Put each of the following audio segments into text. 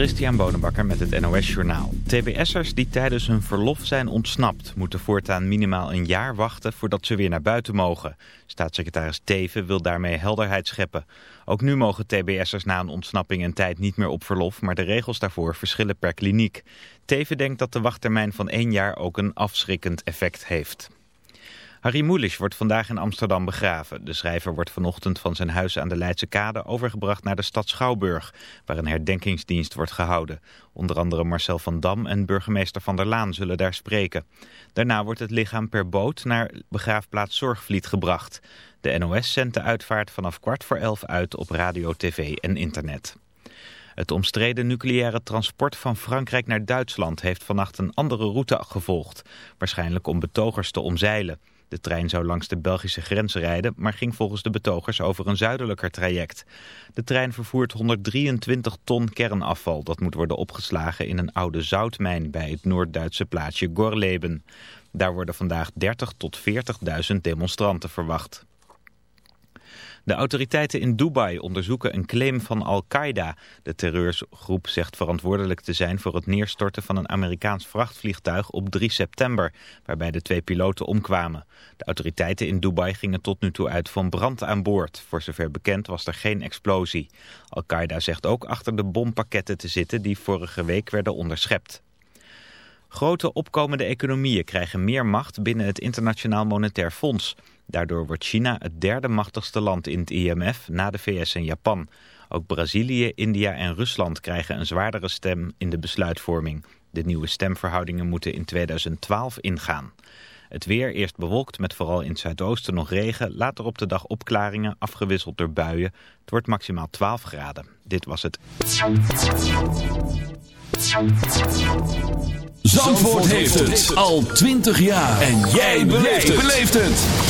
Christian Bonenbakker met het NOS Journaal. TBS'ers die tijdens hun verlof zijn ontsnapt... moeten voortaan minimaal een jaar wachten voordat ze weer naar buiten mogen. Staatssecretaris Teven wil daarmee helderheid scheppen. Ook nu mogen TBS'ers na een ontsnapping een tijd niet meer op verlof... maar de regels daarvoor verschillen per kliniek. Teven denkt dat de wachttermijn van één jaar ook een afschrikkend effect heeft. Harry Mulisch wordt vandaag in Amsterdam begraven. De schrijver wordt vanochtend van zijn huis aan de Leidse Kade overgebracht naar de stad Schouwburg, waar een herdenkingsdienst wordt gehouden. Onder andere Marcel van Dam en burgemeester Van der Laan zullen daar spreken. Daarna wordt het lichaam per boot naar begraafplaats Zorgvliet gebracht. De NOS zendt de uitvaart vanaf kwart voor elf uit op radio, tv en internet. Het omstreden nucleaire transport van Frankrijk naar Duitsland heeft vannacht een andere route gevolgd. Waarschijnlijk om betogers te omzeilen. De trein zou langs de Belgische grens rijden, maar ging volgens de betogers over een zuidelijker traject. De trein vervoert 123 ton kernafval dat moet worden opgeslagen in een oude zoutmijn bij het Noord-Duitse plaatsje Gorleben. Daar worden vandaag 30 tot 40.000 demonstranten verwacht. De autoriteiten in Dubai onderzoeken een claim van Al-Qaeda. De terreurgroep zegt verantwoordelijk te zijn voor het neerstorten van een Amerikaans vrachtvliegtuig op 3 september, waarbij de twee piloten omkwamen. De autoriteiten in Dubai gingen tot nu toe uit van brand aan boord. Voor zover bekend was er geen explosie. Al-Qaeda zegt ook achter de bompakketten te zitten die vorige week werden onderschept. Grote opkomende economieën krijgen meer macht binnen het Internationaal Monetair Fonds. Daardoor wordt China het derde machtigste land in het IMF na de VS en Japan. Ook Brazilië, India en Rusland krijgen een zwaardere stem in de besluitvorming. De nieuwe stemverhoudingen moeten in 2012 ingaan. Het weer eerst bewolkt met vooral in het zuidoosten nog regen. Later op de dag opklaringen, afgewisseld door buien. Het wordt maximaal 12 graden. Dit was het. Zandvoort heeft het al 20 jaar. En jij beleeft het.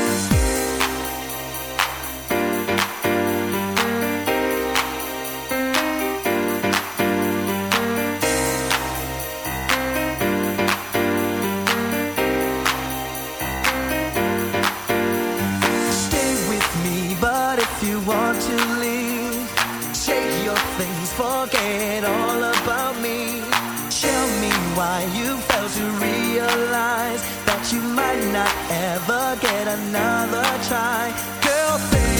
forget all about me. Tell me why you fail to realize that you might not ever get another try. Girl, think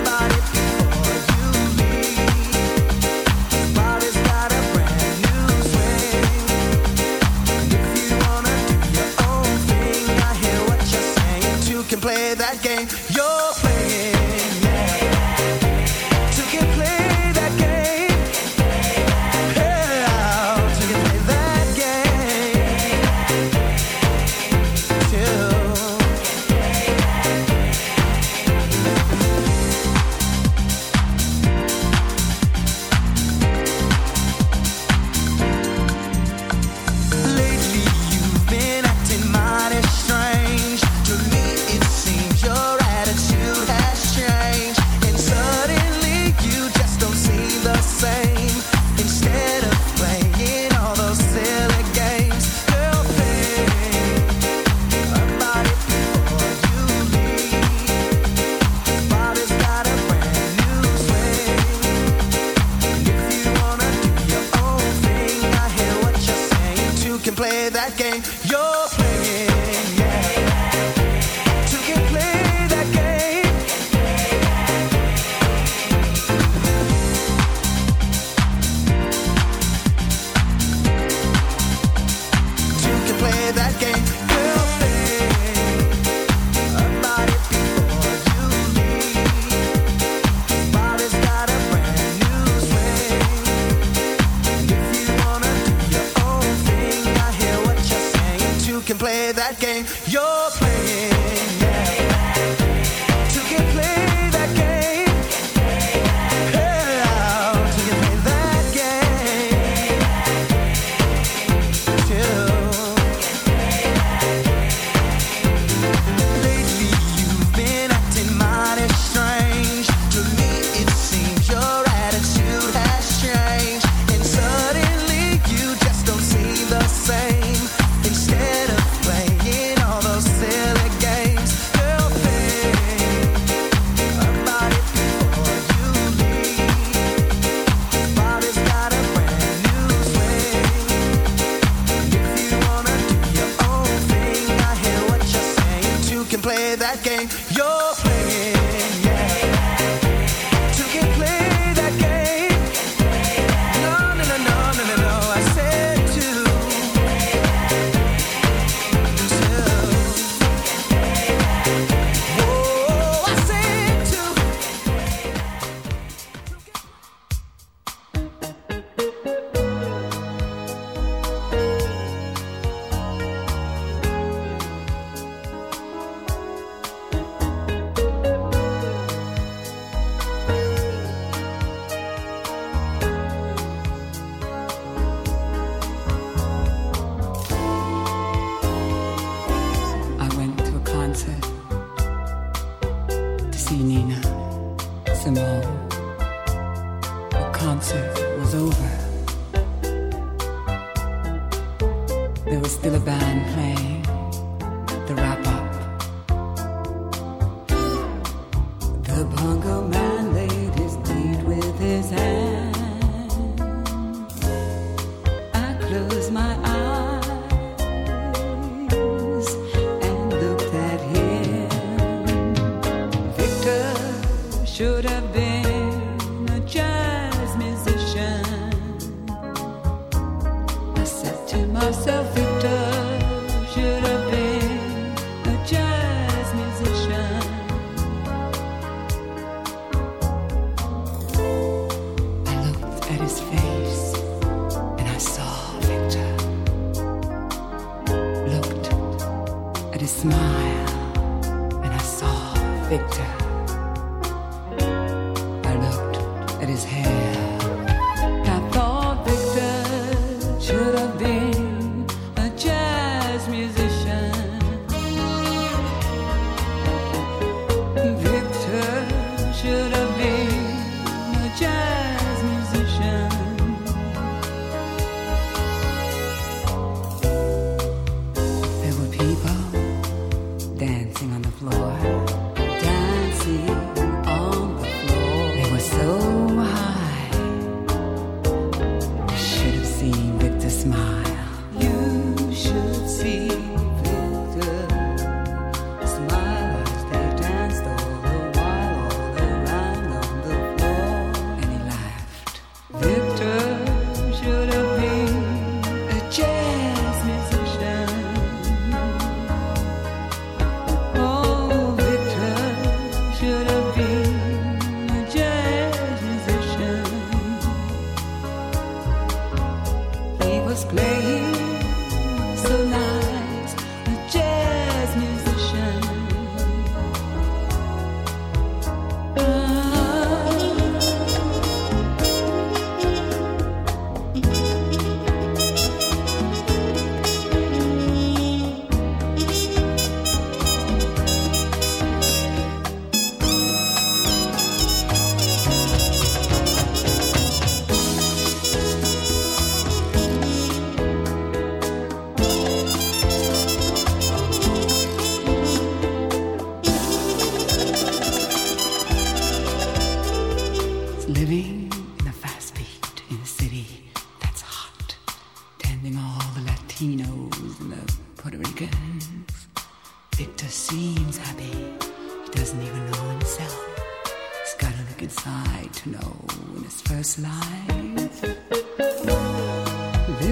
about it before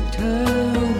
In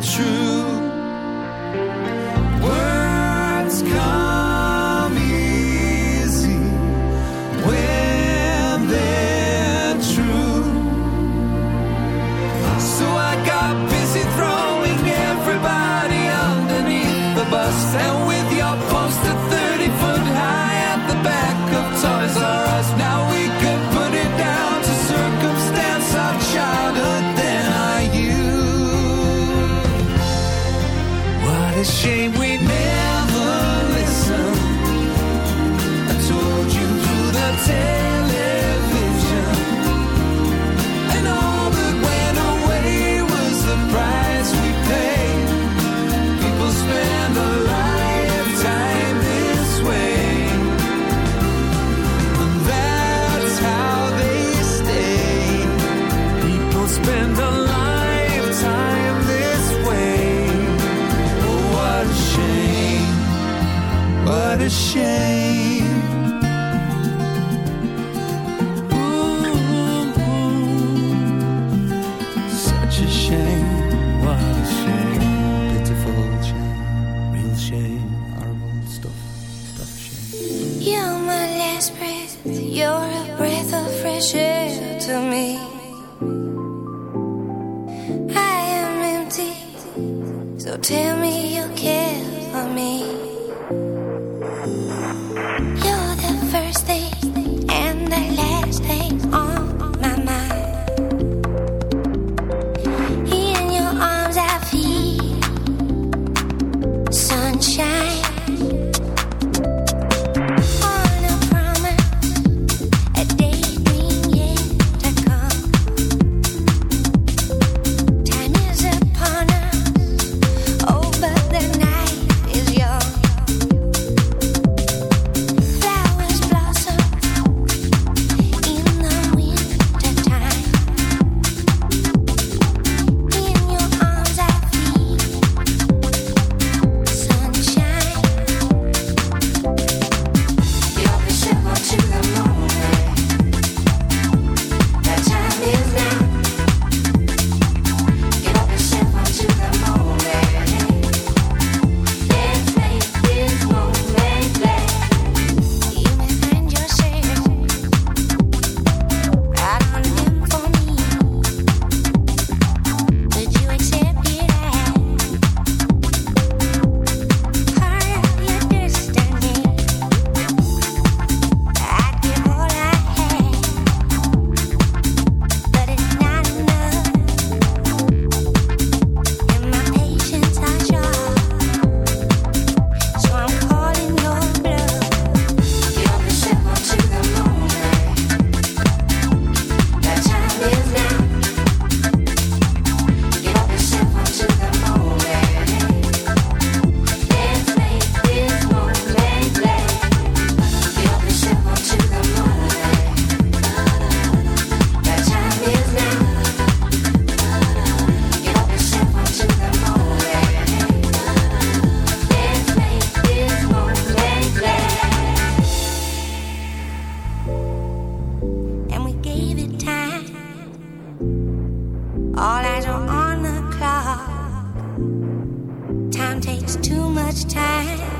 tu vuole un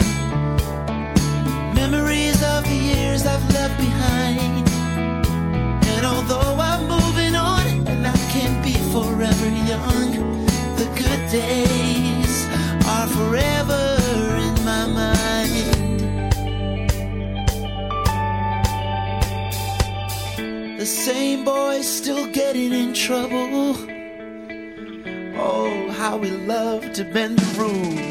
Memories of the years I've left behind. And although I'm moving on and I can't be forever young, the good days are forever in my mind. The same boys still getting in trouble. Oh, how we love to bend the rules.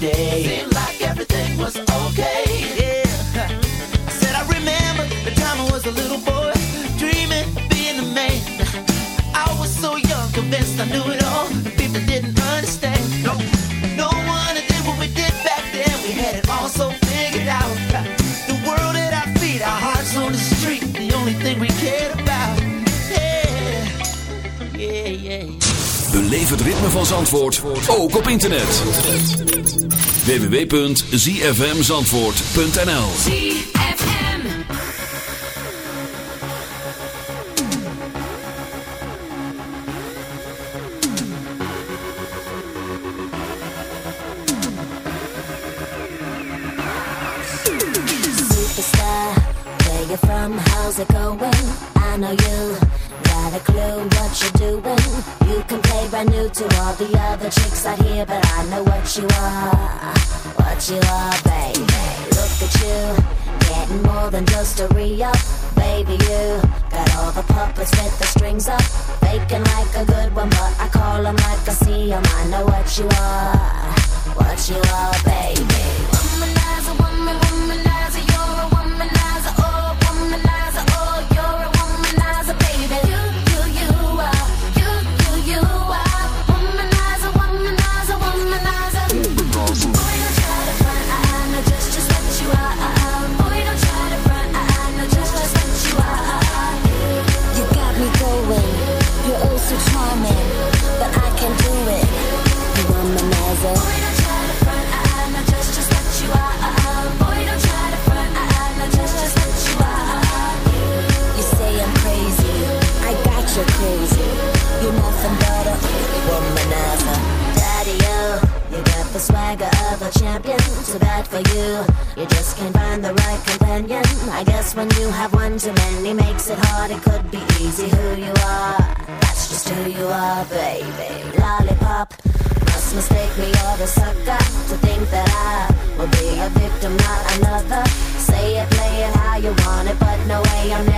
Day, back in the day. Seemed like everything was okay. Yeah. Said I remember the time I was a little boy, dreaming of being a man. I was so young, convinced I knew it all. People didn't understand. No, no one did what we did back then. We had it all so figured out. The world at our feet, our hearts on the street, the only thing we cared about. Yeah, yeah. Beleef het ritme van Zandvoort, ook op internet. www.zfmzandvoort.nl really makes it hard. It could be easy who you are. That's just who you are, baby. Lollipop. Must mistake me or the sucker to think that I will be a victim, not another. Say it, play it how you want it, but no way I'm never.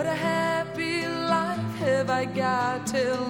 What a happy life have I got till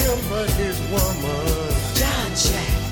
Him but his woman. John Jack.